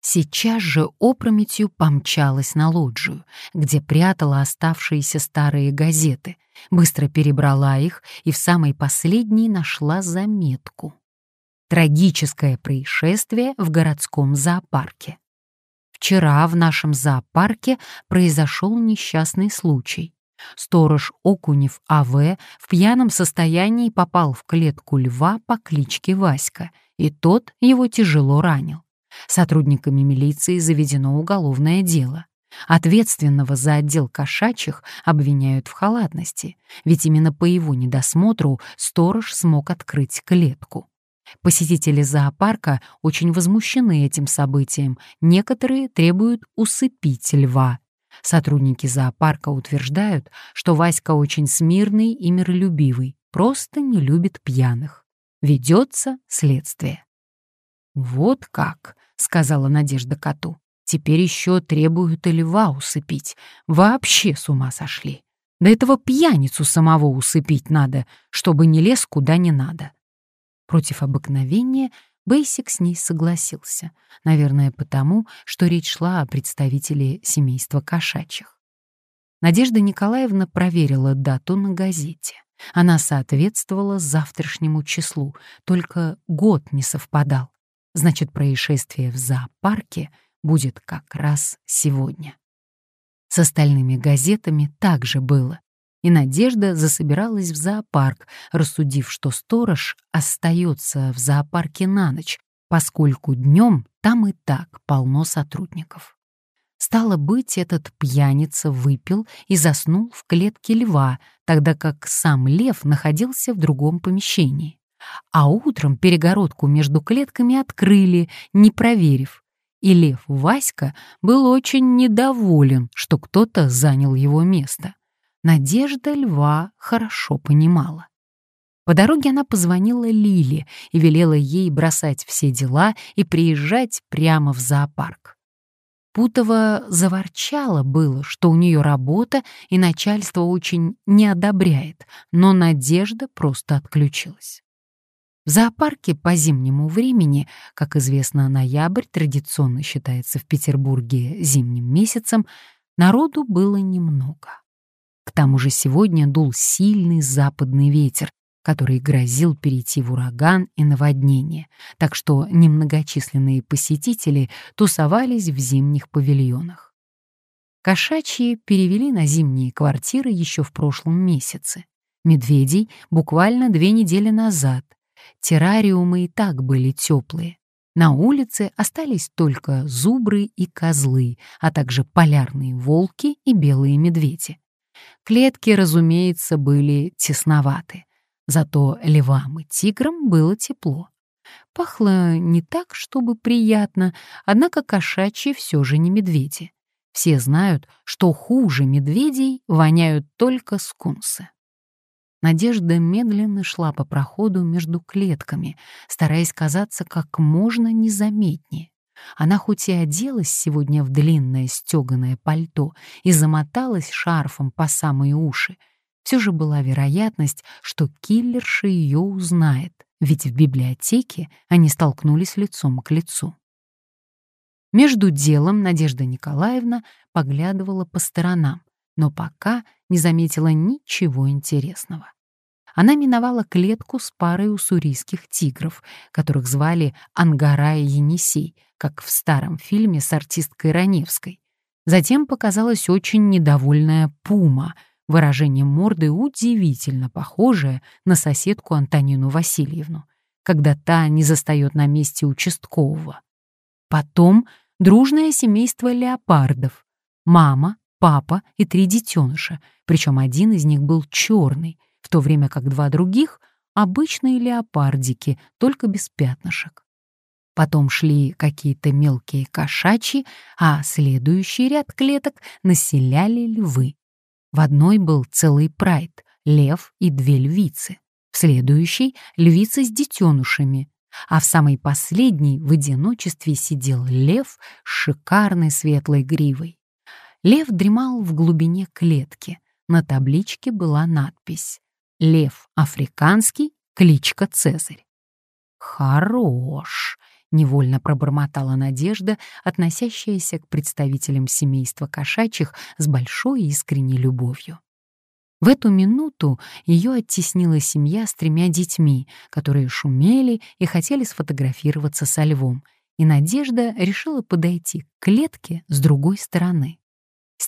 Сейчас же опрометью помчалась на лоджию, где прятала оставшиеся старые газеты, быстро перебрала их и в самой последней нашла заметку. Трагическое происшествие в городском зоопарке. Вчера в нашем зоопарке произошел несчастный случай. Сторож Окунев А.В. в пьяном состоянии попал в клетку льва по кличке Васька, и тот его тяжело ранил. Сотрудниками милиции заведено уголовное дело. Ответственного за отдел кошачьих обвиняют в халатности, ведь именно по его недосмотру сторож смог открыть клетку. Посетители зоопарка очень возмущены этим событием, некоторые требуют усыпить льва. Сотрудники зоопарка утверждают, что Васька очень смирный и миролюбивый, просто не любит пьяных. Ведется следствие. «Вот как», — сказала Надежда коту. «Теперь еще требуют и льва усыпить. Вообще с ума сошли. Да этого пьяницу самого усыпить надо, чтобы не лез куда не надо». Против обыкновения Бейсик с ней согласился, наверное, потому, что речь шла о представителе семейства кошачьих. Надежда Николаевна проверила дату на газете. Она соответствовала завтрашнему числу, только год не совпадал. Значит, происшествие в зоопарке будет как раз сегодня. С остальными газетами также было. И Надежда засобиралась в зоопарк, рассудив, что сторож остается в зоопарке на ночь, поскольку днем там и так полно сотрудников. Стало быть, этот пьяница выпил и заснул в клетке льва, тогда как сам лев находился в другом помещении а утром перегородку между клетками открыли, не проверив. И лев Васька был очень недоволен, что кто-то занял его место. Надежда льва хорошо понимала. По дороге она позвонила Лиле и велела ей бросать все дела и приезжать прямо в зоопарк. Путова заворчала было, что у нее работа и начальство очень не одобряет, но Надежда просто отключилась. В зоопарке по зимнему времени, как известно, ноябрь традиционно считается в Петербурге зимним месяцем, народу было немного. К тому же сегодня дул сильный западный ветер, который грозил перейти в ураган и наводнение, так что немногочисленные посетители тусовались в зимних павильонах. Кошачьи перевели на зимние квартиры еще в прошлом месяце. Медведей буквально две недели назад, Террариумы и так были теплые. На улице остались только зубры и козлы, а также полярные волки и белые медведи. Клетки, разумеется, были тесноваты. Зато львам и тиграм было тепло. Пахло не так, чтобы приятно, однако кошачьи все же не медведи. Все знают, что хуже медведей воняют только скунсы. Надежда медленно шла по проходу между клетками, стараясь казаться как можно незаметнее. Она хоть и оделась сегодня в длинное стеганое пальто и замоталась шарфом по самые уши, все же была вероятность, что киллерша ее узнает, ведь в библиотеке они столкнулись лицом к лицу. Между делом Надежда Николаевна поглядывала по сторонам, но пока не заметила ничего интересного она миновала клетку с парой уссурийских тигров, которых звали Ангара и Енисей, как в старом фильме с артисткой Раневской. Затем показалась очень недовольная пума, выражение морды удивительно похожее на соседку Антонину Васильевну, когда та не застает на месте участкового. Потом дружное семейство леопардов. Мама, папа и три детеныша, причем один из них был черный, в то время как два других — обычные леопардики, только без пятнышек. Потом шли какие-то мелкие кошачьи, а следующий ряд клеток населяли львы. В одной был целый прайд, лев и две львицы. В следующей — львица с детенушами, а в самой последней в одиночестве сидел лев с шикарной светлой гривой. Лев дремал в глубине клетки. На табличке была надпись «Лев африканский, кличка Цезарь». «Хорош!» — невольно пробормотала Надежда, относящаяся к представителям семейства кошачьих с большой искренней любовью. В эту минуту ее оттеснила семья с тремя детьми, которые шумели и хотели сфотографироваться со львом, и Надежда решила подойти к клетке с другой стороны.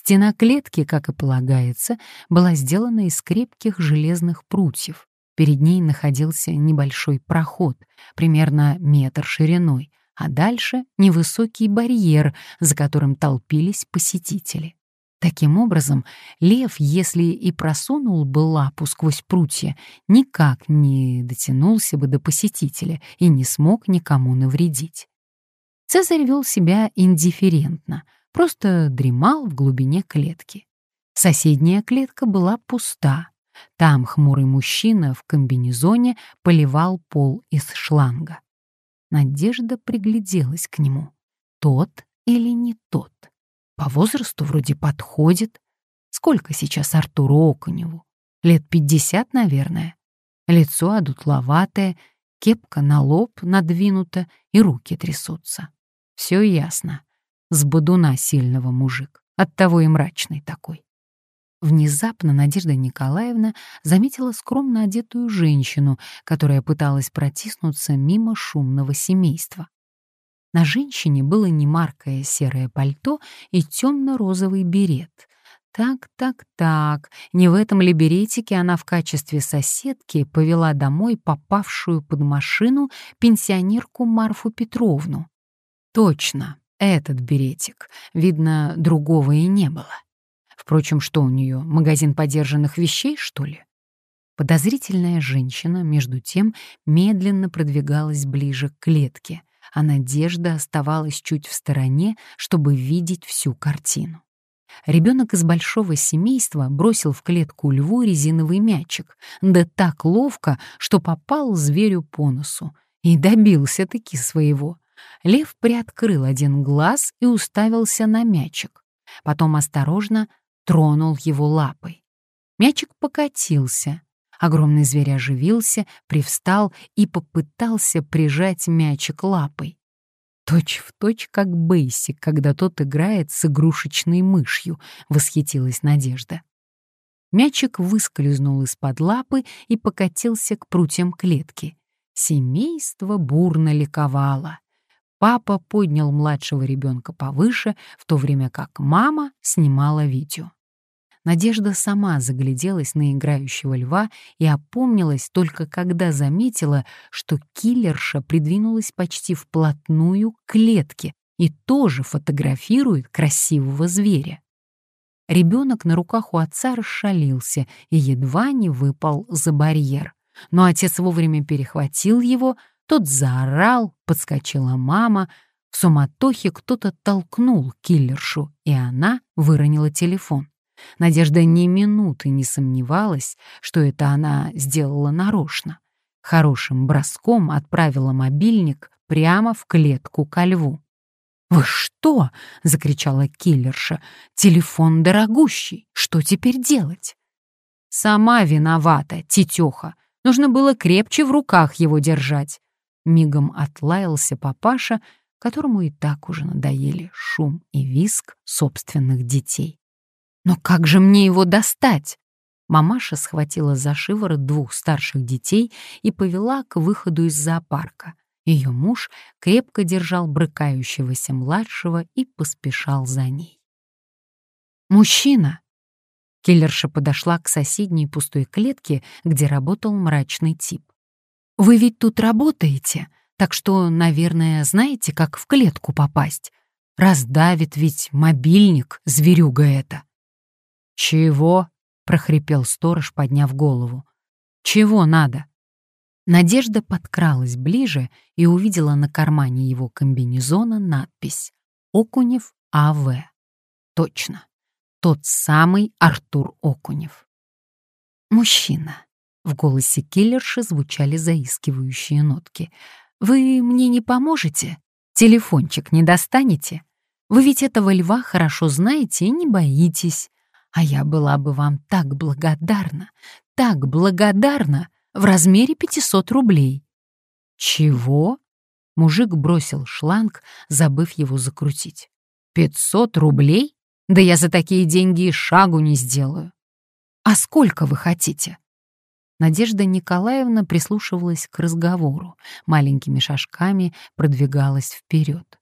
Стена клетки, как и полагается, была сделана из крепких железных прутьев. Перед ней находился небольшой проход, примерно метр шириной, а дальше невысокий барьер, за которым толпились посетители. Таким образом, лев, если и просунул бы лапу сквозь прутья, никак не дотянулся бы до посетителя и не смог никому навредить. Цезарь вел себя индифферентно, просто дремал в глубине клетки. Соседняя клетка была пуста. Там хмурый мужчина в комбинезоне поливал пол из шланга. Надежда пригляделась к нему. Тот или не тот? По возрасту вроде подходит. Сколько сейчас Артуру Окуневу? Лет пятьдесят, наверное. Лицо одутловатое, кепка на лоб надвинута и руки трясутся. Все ясно. С бодуна сильного мужик, оттого и мрачный такой. Внезапно Надежда Николаевна заметила скромно одетую женщину, которая пыталась протиснуться мимо шумного семейства. На женщине было немаркое серое пальто и темно-розовый берет. Так, так, так, не в этом ли беретике она в качестве соседки повела домой попавшую под машину пенсионерку Марфу Петровну? Точно, этот беретик. Видно, другого и не было. Впрочем, что у нее, магазин подержанных вещей, что ли? Подозрительная женщина, между тем, медленно продвигалась ближе к клетке, а Надежда оставалась чуть в стороне, чтобы видеть всю картину. Ребенок из большого семейства бросил в клетку льву резиновый мячик, да так ловко, что попал зверю по носу, и добился-таки своего — Лев приоткрыл один глаз и уставился на мячик. Потом осторожно тронул его лапой. Мячик покатился. Огромный зверь оживился, привстал и попытался прижать мячик лапой. Точь в точь, как Бейсик, когда тот играет с игрушечной мышью, восхитилась Надежда. Мячик выскользнул из-под лапы и покатился к прутьям клетки. Семейство бурно ликовало. Папа поднял младшего ребенка повыше, в то время как мама снимала видео. Надежда сама загляделась на играющего льва и опомнилась только когда заметила, что киллерша придвинулась почти вплотную к клетке и тоже фотографирует красивого зверя. Ребенок на руках у отца расшалился и едва не выпал за барьер. Но отец вовремя перехватил его, тот заорал, подскочила мама. В суматохе кто-то толкнул киллершу, и она выронила телефон. Надежда ни минуты не сомневалась, что это она сделала нарочно. Хорошим броском отправила мобильник прямо в клетку ко льву. «Вы что?» — закричала киллерша. «Телефон дорогущий. Что теперь делать?» «Сама виновата, тетеха. Нужно было крепче в руках его держать. Мигом отлаялся папаша, которому и так уже надоели шум и виск собственных детей. «Но как же мне его достать?» Мамаша схватила за шиворот двух старших детей и повела к выходу из зоопарка. Ее муж крепко держал брыкающегося младшего и поспешал за ней. «Мужчина!» Киллерша подошла к соседней пустой клетке, где работал мрачный тип. Вы ведь тут работаете, так что, наверное, знаете, как в клетку попасть. Раздавит ведь мобильник, зверюга это. Чего? прохрипел сторож, подняв голову. Чего надо? Надежда подкралась ближе и увидела на кармане его комбинезона надпись «Окунев А.В». Точно. тот самый Артур Окунев. «Мужчина», — в голосе киллерши звучали заискивающие нотки. «Вы мне не поможете? Телефончик не достанете? Вы ведь этого льва хорошо знаете и не боитесь. А я была бы вам так благодарна, так благодарна в размере 500 рублей». «Чего?» Мужик бросил шланг, забыв его закрутить. «Пятьсот рублей? Да я за такие деньги и шагу не сделаю». «А сколько вы хотите?» Надежда Николаевна прислушивалась к разговору, маленькими шажками продвигалась вперед.